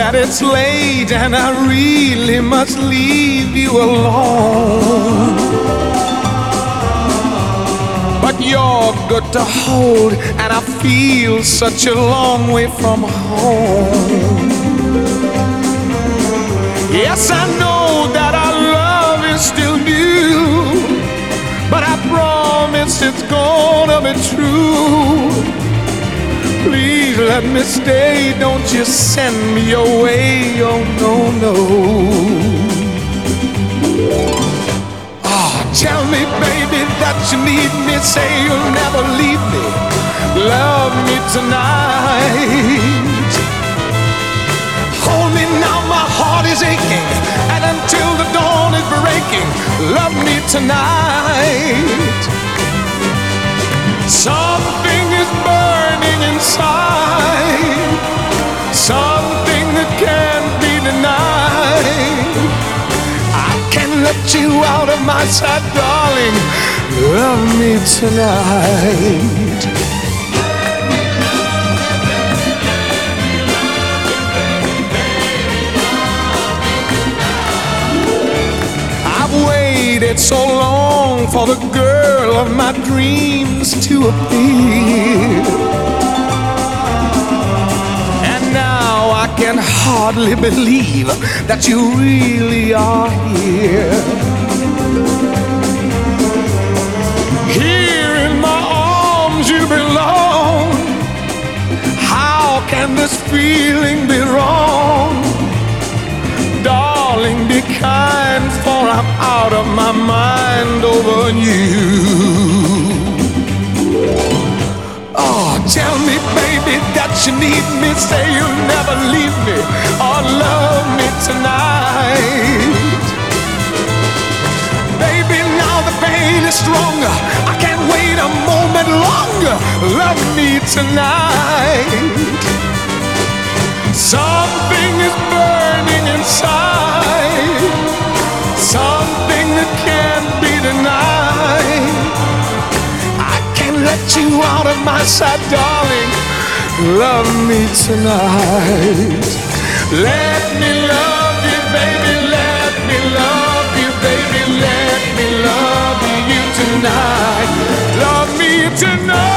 that it's late and I really must leave you alone. But you're good to hold, and I feel such a long way from home. Yes, I know that our love is still new, but I promise it's gonna be true. Let me stay, don't you send me away, oh no, no. Oh, tell me, baby, that you need me, say you'll never leave me. Love me tonight. Hold me now, my heart is aching, and until the dawn is breaking, love me tonight. Can't you out of my sight, darling. Love me tonight. I've waited so long for the girl of my dreams to appear. Can hardly believe that you really are here. Here in my arms you belong. How can this feeling be wrong? Darling, be kind, for I'm out of my mind over you. You need me. Say you'll never leave me or love me tonight. Baby, now the pain is stronger. I can't wait a moment longer. Love me tonight. Something is burning inside, something that can't be denied. I can't let you out of my sight, darling. Love me tonight. Let me love you, baby. Let me love you, baby. Let me love you tonight. Love me tonight.